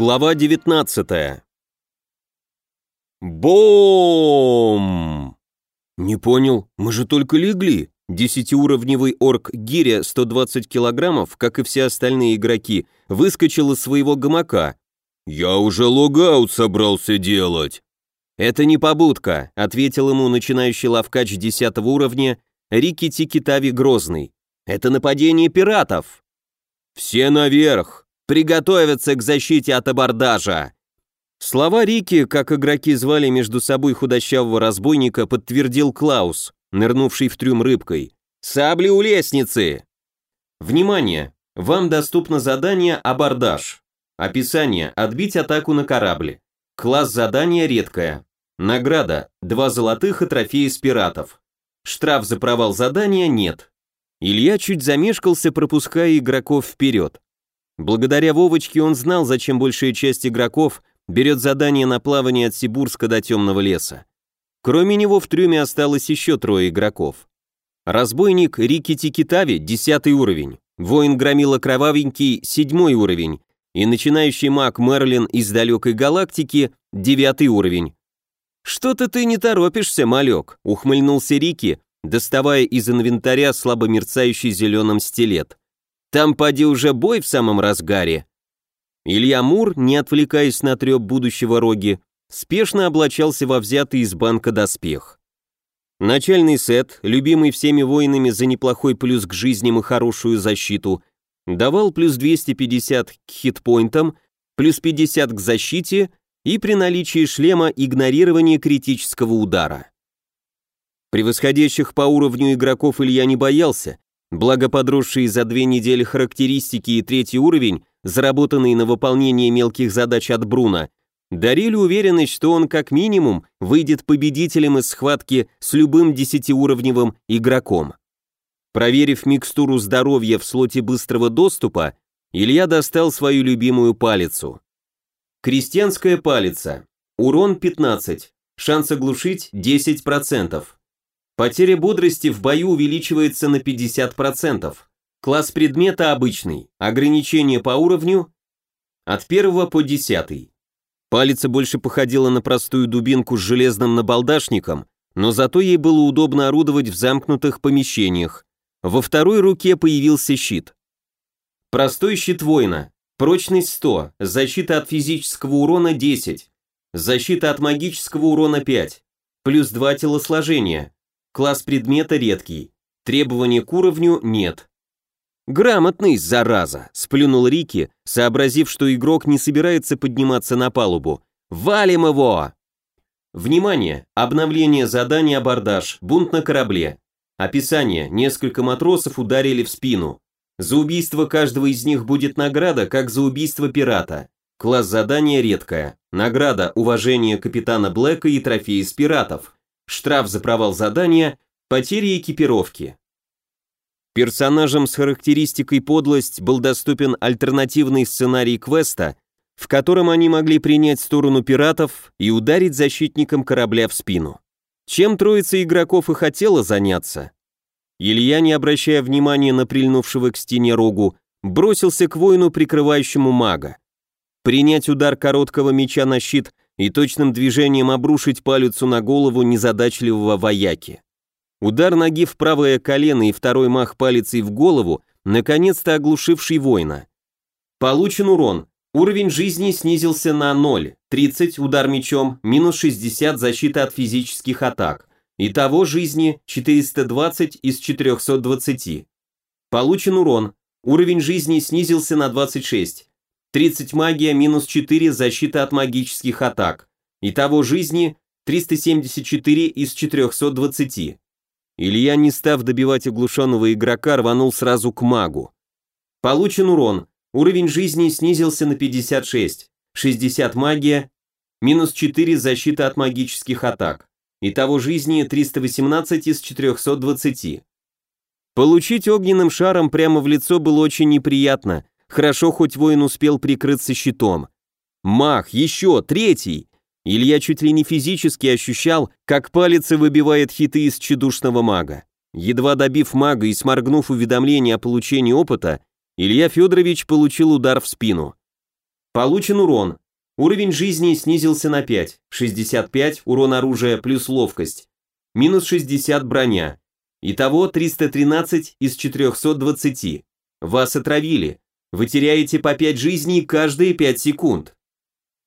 Глава 19 Бом! Не понял, мы же только легли. Десятиуровневый орк Гиря 120 килограммов, как и все остальные игроки, выскочил из своего гамака. «Я уже логаут собрался делать». «Это не побудка», — ответил ему начинающий лавкач 10 уровня Рики Тикитави Грозный. «Это нападение пиратов». «Все наверх! Приготовиться к защите от абордажа!» Слова Рики, как игроки звали между собой худощавого разбойника, подтвердил Клаус, нырнувший в трюм рыбкой. «Сабли у лестницы!» Внимание! Вам доступно задание «Абордаж». Описание – отбить атаку на корабль. Класс задания редкое. Награда – два золотых и трофеи с пиратов. Штраф за провал задания нет. Илья чуть замешкался, пропуская игроков вперед. Благодаря Вовочке он знал, зачем большая часть игроков берет задание на плавание от Сибурска до Темного леса. Кроме него в трюме осталось еще трое игроков. Разбойник Рики Тикитави – 10 уровень, воин Громила Кровавенький – 7 уровень, и начинающий маг Мерлин из далекой галактики – 9 уровень. «Что-то ты не торопишься, малек», — ухмыльнулся Рики, доставая из инвентаря слабо мерцающий зеленым стилет. «Там поди уже бой в самом разгаре». Илья Мур, не отвлекаясь на треп будущего роги, спешно облачался во взятый из банка доспех. Начальный сет, любимый всеми воинами за неплохой плюс к жизням и хорошую защиту, давал плюс 250 к хитпоинтам, плюс 50 к защите и при наличии шлема игнорирование критического удара. Превосходящих по уровню игроков Илья не боялся, благо подросшие за две недели характеристики и третий уровень, заработанные на выполнение мелких задач от Бруна, дарили уверенность, что он как минимум выйдет победителем из схватки с любым десятиуровневым игроком. Проверив микстуру здоровья в слоте быстрого доступа, Илья достал свою любимую палицу. Крестьянская палица. Урон 15. Шанс оглушить 10%. Потеря бодрости в бою увеличивается на 50%. Класс предмета обычный. Ограничение по уровню от 1 по 10. Палица больше походила на простую дубинку с железным набалдашником, но зато ей было удобно орудовать в замкнутых помещениях. Во второй руке появился щит. Простой щит воина. Прочность 100, защита от физического урона 10, защита от магического урона 5, плюс 2 телосложения, класс предмета редкий, требования к уровню нет. «Грамотный, зараза!» – сплюнул Рики, сообразив, что игрок не собирается подниматься на палубу. «Валим его!» Внимание! Обновление задания абордаж, бунт на корабле. Описание. Несколько матросов ударили в спину. За убийство каждого из них будет награда, как за убийство пирата. Класс задания редкая. Награда уважение капитана Блэка и трофеи из пиратов. Штраф за провал задания, потери экипировки. Персонажам с характеристикой подлость был доступен альтернативный сценарий квеста, в котором они могли принять сторону пиратов и ударить защитникам корабля в спину. Чем троица игроков и хотела заняться, Илья, не обращая внимания на прильнувшего к стене рогу, бросился к воину, прикрывающему мага. Принять удар короткого меча на щит и точным движением обрушить палицу на голову незадачливого вояки. Удар ноги в правое колено и второй мах палицей в голову, наконец-то оглушивший воина. Получен урон. Уровень жизни снизился на 0, 30 удар мечом, минус 60 защита от физических атак. Итого жизни 420 из 420. Получен урон. Уровень жизни снизился на 26. 30 магия минус 4 защита от магических атак. Итого жизни 374 из 420. Илья, не став добивать оглушенного игрока, рванул сразу к магу. Получен урон. Уровень жизни снизился на 56. 60 магия, минус 4 защита от магических атак. Итого жизни 318 из 420. Получить огненным шаром прямо в лицо было очень неприятно. Хорошо, хоть воин успел прикрыться щитом. Мах, еще, третий. Илья чуть ли не физически ощущал, как палец выбивает хиты из чедушного мага. Едва добив мага и сморгнув уведомление о получении опыта, Илья Федорович получил удар в спину. Получен урон. Уровень жизни снизился на 5. 65 урон оружия плюс ловкость. Минус 60 броня. Итого 313 из 420. Вас отравили. Вы теряете по 5 жизней каждые 5 секунд.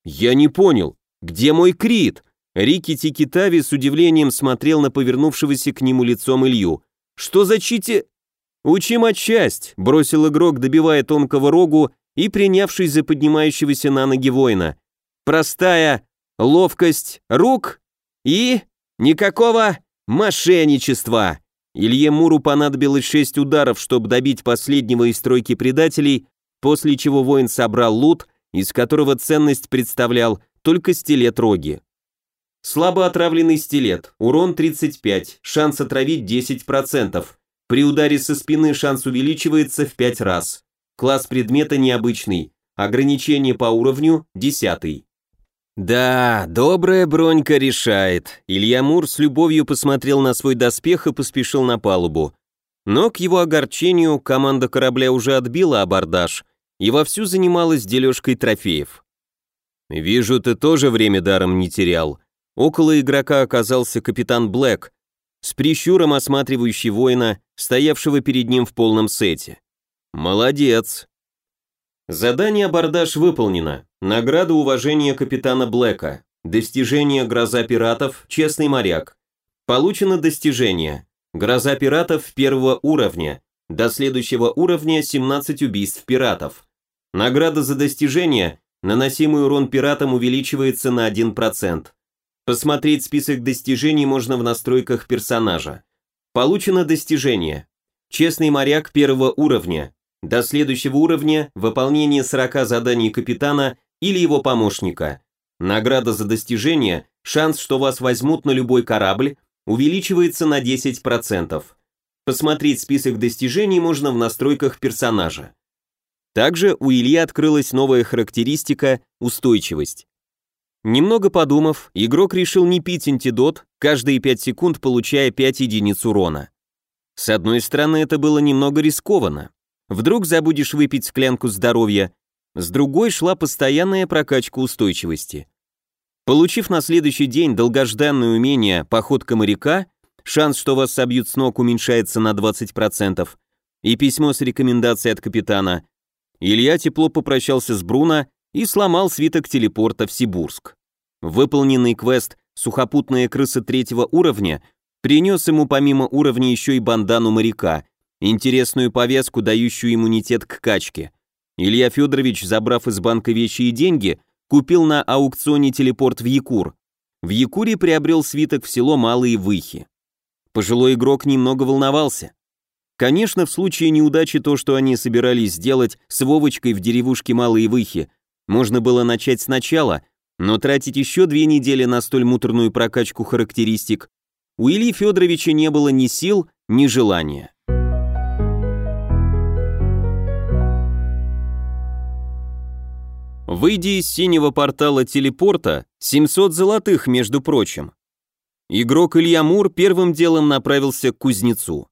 Я не понял, где мой крит? Рики Тикитави с удивлением смотрел на повернувшегося к нему лицом Илью. Что за чити... «Учим отчасть», — бросил игрок, добивая тонкого рогу и принявшись за поднимающегося на ноги воина. «Простая ловкость рук и... никакого мошенничества!» Илье Муру понадобилось шесть ударов, чтобы добить последнего из тройки предателей, после чего воин собрал лут, из которого ценность представлял только стилет роги. Слабо отравленный стилет, урон 35, шанс отравить 10%, при ударе со спины шанс увеличивается в 5 раз. Класс предмета необычный, ограничение по уровню 10. Да, добрая бронька решает. Илья Мур с любовью посмотрел на свой доспех и поспешил на палубу. Но к его огорчению команда корабля уже отбила абордаж и вовсю занималась дележкой трофеев. «Вижу, ты тоже время даром не терял». Около игрока оказался капитан Блэк, с прищуром осматривающий воина, стоявшего перед ним в полном сете. «Молодец!» Задание абордаж выполнено. Награда уважения капитана Блэка. Достижение Гроза пиратов, честный моряк. Получено достижение. Гроза пиратов первого уровня. До следующего уровня 17 убийств пиратов. Награда за достижение, наносимый урон пиратам увеличивается на 1%. Посмотреть список достижений можно в настройках персонажа. Получено достижение. Честный моряк первого уровня. До следующего уровня выполнение 40 заданий капитана или его помощника. Награда за достижение, шанс, что вас возьмут на любой корабль, увеличивается на 10%. Посмотреть список достижений можно в настройках персонажа. Также у Ильи открылась новая характеристика «Устойчивость». Немного подумав, игрок решил не пить антидот, каждые 5 секунд получая 5 единиц урона. С одной стороны, это было немного рискованно. Вдруг забудешь выпить склянку здоровья, с другой шла постоянная прокачка устойчивости. Получив на следующий день долгожданное умение «Походка моряка», шанс, что вас собьют с ног, уменьшается на 20%, и письмо с рекомендацией от капитана, Илья тепло попрощался с Бруно и сломал свиток телепорта в Сибурск. Выполненный квест «Сухопутная крыса третьего уровня» принес ему помимо уровня еще и бандану моряка, интересную повязку, дающую иммунитет к качке. Илья Федорович, забрав из банка вещи и деньги, купил на аукционе телепорт в Якур. В Якуре приобрел свиток в село Малые Выхи. Пожилой игрок немного волновался. Конечно, в случае неудачи то, что они собирались сделать с Вовочкой в деревушке Малые Выхи, можно было начать сначала, но тратить еще две недели на столь муторную прокачку характеристик у Ильи Федоровича не было ни сил, ни желания. Выйдя из синего портала телепорта, 700 золотых, между прочим. Игрок Илья Мур первым делом направился к кузнецу.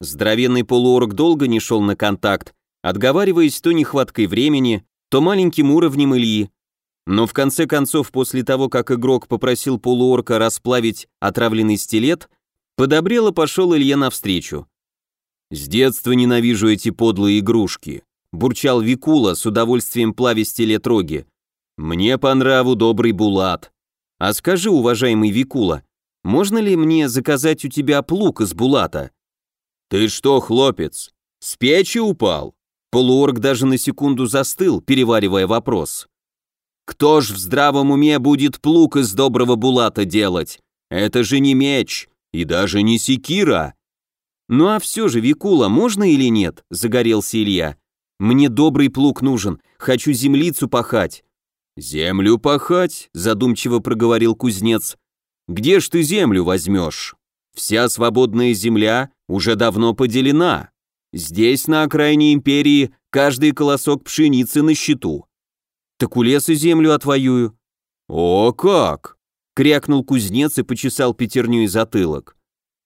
Здоровенный полуорг долго не шел на контакт, отговариваясь то нехваткой времени, то маленьким уровнем Ильи, но в конце концов, после того, как игрок попросил полуорка расплавить отравленный стилет, подобрело пошел Илья навстречу. «С детства ненавижу эти подлые игрушки», — бурчал Викула, с удовольствием плавя стилет роги. «Мне по нраву добрый булат. А скажи, уважаемый Викула, можно ли мне заказать у тебя плуг из булата?» «Ты что, хлопец, с печи упал?» Полуорг даже на секунду застыл, переваривая вопрос. «Кто ж в здравом уме будет плуг из доброго булата делать? Это же не меч, и даже не секира!» «Ну а все же, Викула, можно или нет?» – загорелся Илья. «Мне добрый плуг нужен, хочу землицу пахать». «Землю пахать?» – задумчиво проговорил кузнец. «Где ж ты землю возьмешь? Вся свободная земля уже давно поделена. Здесь, на окраине империи, каждый колосок пшеницы на счету. Так у леса землю отвоюю. О, как! Крякнул кузнец и почесал пятерню и затылок.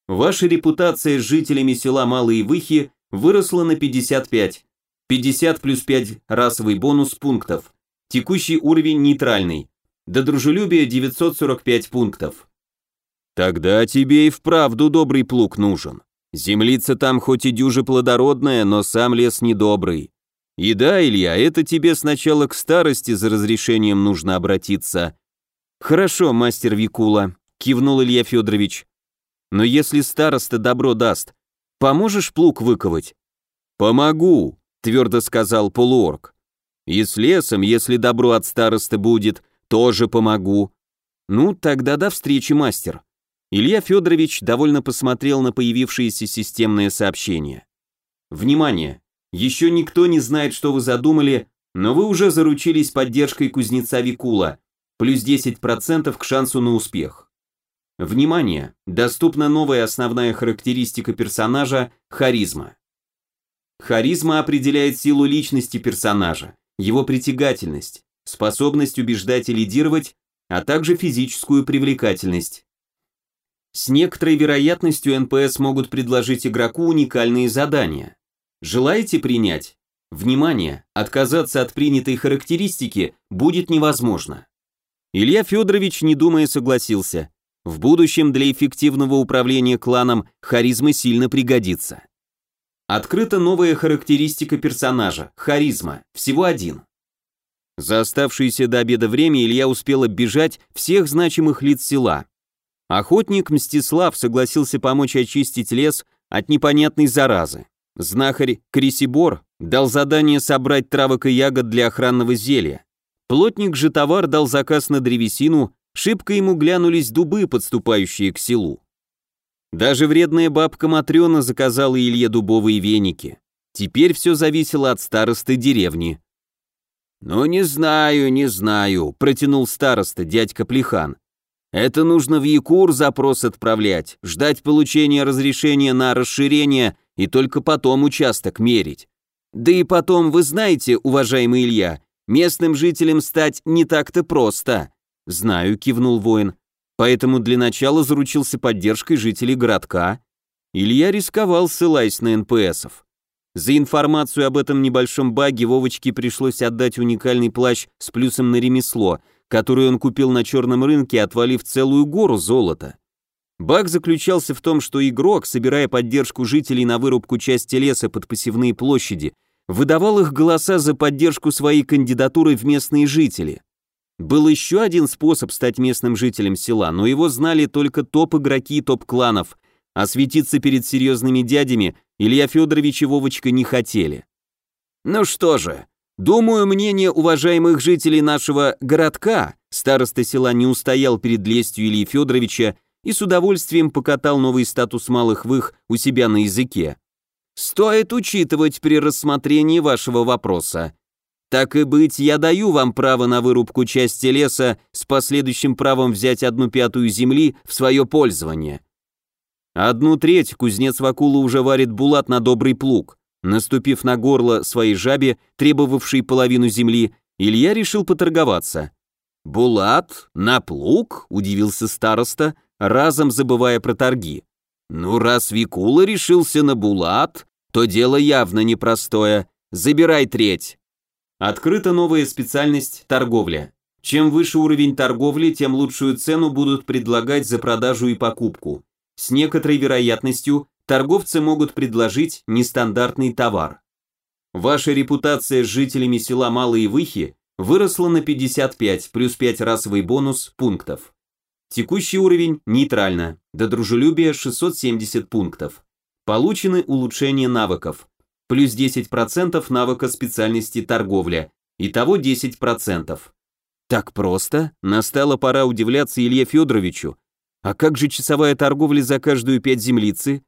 Ваша репутация с жителями села Малые Выхи выросла на 55. 50 плюс 5 расовый бонус пунктов. Текущий уровень нейтральный. До дружелюбия 945 пунктов. Тогда тебе и вправду добрый плуг нужен. Землица там хоть и дюже плодородная, но сам лес недобрый. И да, Илья, это тебе сначала к старости за разрешением нужно обратиться. Хорошо, мастер Викула, кивнул Илья Федорович. Но если староста добро даст, поможешь плуг выковать? Помогу, твердо сказал полуорг. И с лесом, если добро от старосты будет, тоже помогу. Ну, тогда до встречи, мастер. Илья Федорович довольно посмотрел на появившееся системное сообщение. Внимание! Еще никто не знает, что вы задумали, но вы уже заручились поддержкой кузнеца Викула, плюс 10% к шансу на успех. Внимание! Доступна новая основная характеристика персонажа – харизма. Харизма определяет силу личности персонажа, его притягательность, способность убеждать и лидировать, а также физическую привлекательность. С некоторой вероятностью НПС могут предложить игроку уникальные задания. Желаете принять? Внимание, отказаться от принятой характеристики будет невозможно. Илья Федорович, не думая, согласился. В будущем для эффективного управления кланом харизма сильно пригодится. Открыта новая характеристика персонажа – харизма, всего один. За оставшееся до обеда время Илья успел оббежать всех значимых лиц села, Охотник Мстислав согласился помочь очистить лес от непонятной заразы. Знахарь Крисибор дал задание собрать травок и ягод для охранного зелья. Плотник же товар дал заказ на древесину, шибко ему глянулись дубы, подступающие к селу. Даже вредная бабка Матрена заказала Илье дубовые веники. Теперь все зависело от старосты деревни. «Ну, не знаю, не знаю», — протянул староста, дядька Плехан. Это нужно в Якур запрос отправлять, ждать получения разрешения на расширение и только потом участок мерить. Да и потом, вы знаете, уважаемый Илья, местным жителям стать не так-то просто. Знаю, кивнул воин. Поэтому для начала заручился поддержкой жителей городка. Илья рисковал, ссылаясь на НПСов. За информацию об этом небольшом баге Вовочке пришлось отдать уникальный плащ с плюсом на ремесло – который он купил на черном рынке, отвалив целую гору золота. Баг заключался в том, что игрок, собирая поддержку жителей на вырубку части леса под посевные площади, выдавал их голоса за поддержку своей кандидатуры в местные жители. Был еще один способ стать местным жителем села, но его знали только топ-игроки топ-кланов, а светиться перед серьезными дядями Илья Федорович и Вовочка не хотели. «Ну что же, Думаю, мнение уважаемых жителей нашего городка, староста села не устоял перед лестью Ильи Федоровича и с удовольствием покатал новый статус малых вых у себя на языке. Стоит учитывать при рассмотрении вашего вопроса. Так и быть, я даю вам право на вырубку части леса с последующим правом взять одну пятую земли в свое пользование. Одну треть кузнец Вакула уже варит булат на добрый плуг. Наступив на горло своей жабе, требовавшей половину земли, Илья решил поторговаться. «Булат? На плуг?» – удивился староста, разом забывая про торги. «Ну, раз Викула решился на Булат, то дело явно непростое. Забирай треть». Открыта новая специальность – торговля. Чем выше уровень торговли, тем лучшую цену будут предлагать за продажу и покупку. С некоторой вероятностью торговцы могут предложить нестандартный товар. Ваша репутация с жителями села Малые Выхи выросла на 55 плюс 5 расовый бонус пунктов. Текущий уровень нейтрально, до дружелюбия 670 пунктов. Получены улучшения навыков. Плюс 10% навыка специальности торговля. Итого 10%. Так просто? Настала пора удивляться Илье Федоровичу. А как же часовая торговля за каждую пять землицы?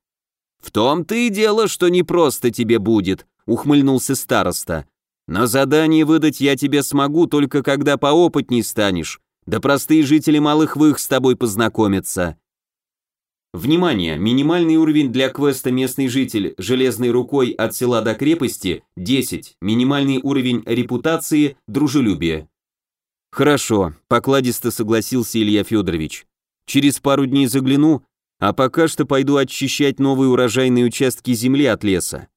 «В том-то и дело, что не просто тебе будет», — ухмыльнулся староста. «Но задание выдать я тебе смогу, только когда поопытней станешь, да простые жители малых вых с тобой познакомятся». Внимание! Минимальный уровень для квеста «Местный житель» железной рукой от села до крепости – 10. Минимальный уровень репутации – дружелюбие. Хорошо, покладисто согласился Илья Федорович. Через пару дней загляну, а пока что пойду очищать новые урожайные участки земли от леса.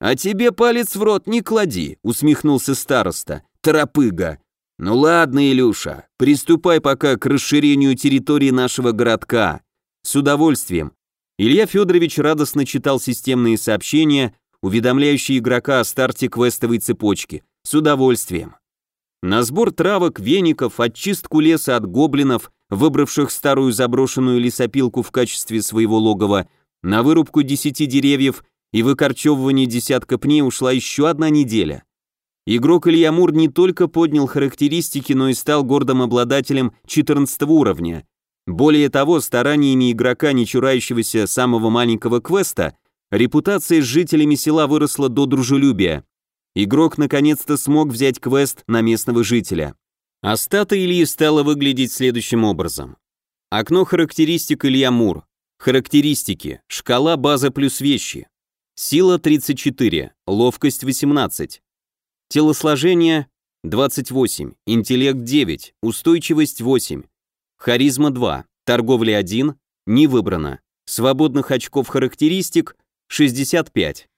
А тебе палец в рот не клади, усмехнулся староста. торопыга. Ну ладно, Илюша, приступай пока к расширению территории нашего городка. С удовольствием. Илья Федорович радостно читал системные сообщения, уведомляющие игрока о старте квестовой цепочки. С удовольствием. На сбор травок, веников, очистку леса от гоблинов, выбравших старую заброшенную лесопилку в качестве своего логова, на вырубку десяти деревьев и выкорчевывание десятка пней ушла еще одна неделя. Игрок Илья Мур не только поднял характеристики, но и стал гордым обладателем 14 уровня, более того, стараниями игрока, не чурающегося самого маленького квеста, репутация с жителями села выросла до дружелюбия. Игрок наконец-то смог взять квест на местного жителя. А стата Ильи стала выглядеть следующим образом. Окно характеристик Илья Мур. Характеристики. Шкала база плюс вещи. Сила 34, ловкость 18. Телосложение 28, интеллект 9, устойчивость 8, Харизма 2, торговля 1, не выбрано. Свободных очков характеристик 65.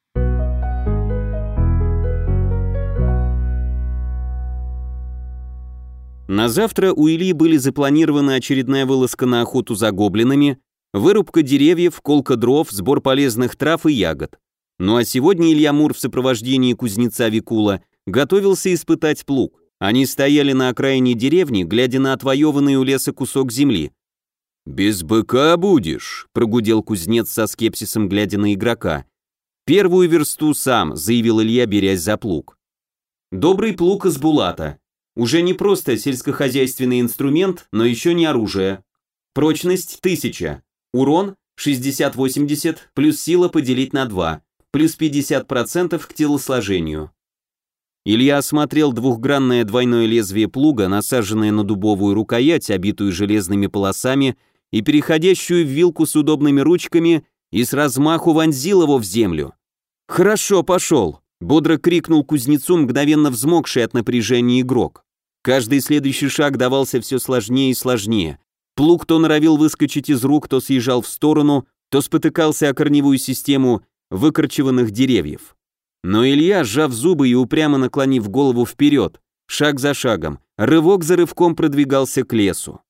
На завтра у Ильи были запланированы очередная вылазка на охоту за гоблинами, вырубка деревьев, колка дров, сбор полезных трав и ягод. Ну а сегодня Илья Мур в сопровождении кузнеца Викула готовился испытать плуг. Они стояли на окраине деревни, глядя на отвоеванный у леса кусок земли. «Без быка будешь», — прогудел кузнец со скепсисом, глядя на игрока. «Первую версту сам», — заявил Илья, берясь за плуг. Добрый плуг из булата. Уже не просто сельскохозяйственный инструмент, но еще не оружие. Прочность 1000. Урон 60-80, плюс сила поделить на 2, плюс 50% к телосложению. Илья осмотрел двухгранное двойное лезвие плуга, насаженное на дубовую рукоять, обитую железными полосами, и переходящую в вилку с удобными ручками, и с размаху вонзил его в землю. «Хорошо, пошел!» — бодро крикнул кузнецу, мгновенно взмокший от напряжения игрок. Каждый следующий шаг давался все сложнее и сложнее. Плуг то норовил выскочить из рук, то съезжал в сторону, то спотыкался о корневую систему выкорчеванных деревьев. Но Илья, сжав зубы и упрямо наклонив голову вперед, шаг за шагом, рывок за рывком продвигался к лесу.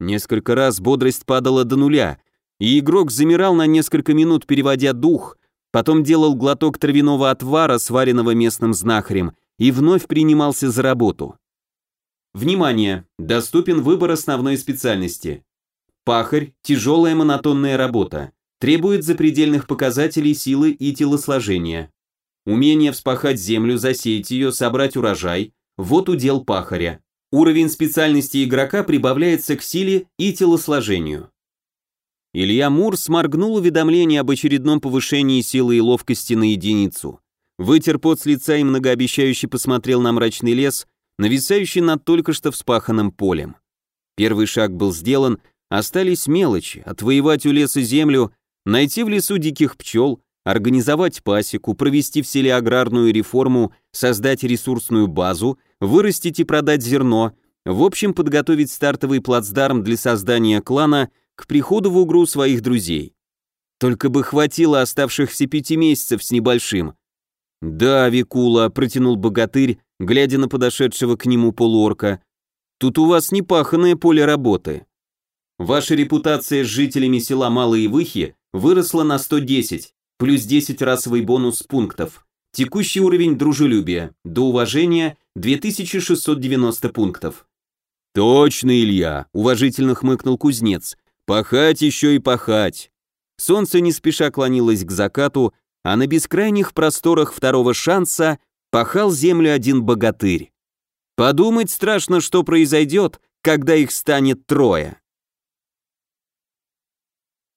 Несколько раз бодрость падала до нуля, и игрок замирал на несколько минут, переводя дух, потом делал глоток травяного отвара, сваренного местным знахарем, и вновь принимался за работу. Внимание! Доступен выбор основной специальности. Пахарь – тяжелая монотонная работа. Требует запредельных показателей силы и телосложения. Умение вспахать землю, засеять ее, собрать урожай – вот удел пахаря. Уровень специальности игрока прибавляется к силе и телосложению. Илья Мур сморгнул уведомление об очередном повышении силы и ловкости на единицу. Вытер пот с лица и многообещающе посмотрел на мрачный лес, нависающий над только что вспаханным полем. Первый шаг был сделан, остались мелочи, отвоевать у леса землю, найти в лесу диких пчел, организовать пасеку, провести в селе аграрную реформу, создать ресурсную базу, вырастить и продать зерно, в общем, подготовить стартовый плацдарм для создания клана к приходу в угру своих друзей. Только бы хватило оставшихся пяти месяцев с небольшим. «Да, Викула», — протянул богатырь, глядя на подошедшего к нему полуорка, «тут у вас непаханное поле работы. Ваша репутация с жителями села Малые Выхи выросла на 110, плюс 10 расовый бонус пунктов. Текущий уровень дружелюбия, до уважения 2690 пунктов. Точно, Илья, уважительно хмыкнул кузнец. Пахать еще и пахать. Солнце не спеша клонилось к закату, а на бескрайних просторах второго шанса пахал землю один богатырь. Подумать страшно, что произойдет, когда их станет трое.